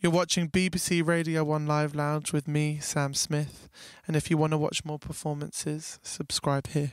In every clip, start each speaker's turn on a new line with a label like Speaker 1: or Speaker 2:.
Speaker 1: You're watching BBC Radio 1 Live Lounge with me, Sam Smith. And if you want to watch more performances, subscribe here.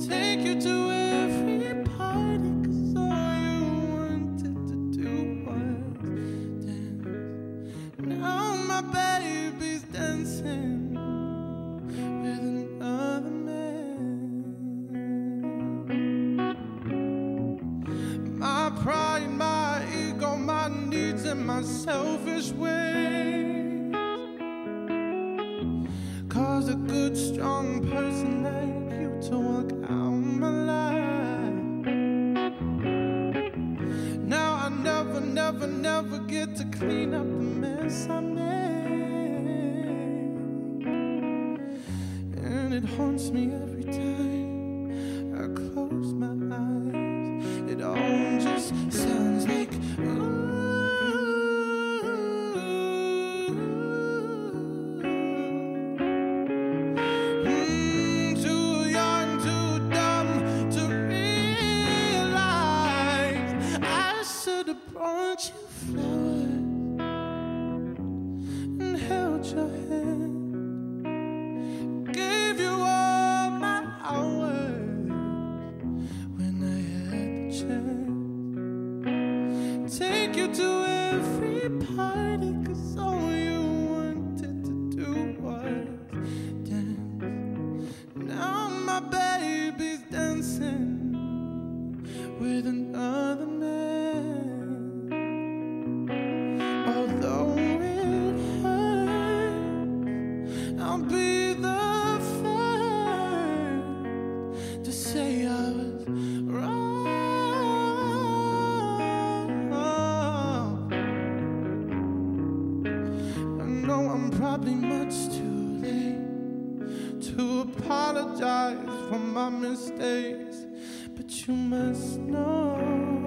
Speaker 2: Take you to every my selfish ways. Cause a good, strong person like you to walk out my life. Now I never, never, never get to clean up the mess I made. And it haunts me every time I close my eyes. It all just sounds like ooh. Should have you flowers and held your hand. Gave you all my hours when I had the chance. Take you to every party, cause all you wanted to do was dance. Now my baby's dancing with another probably much too late to apologize for my mistakes, but you must know.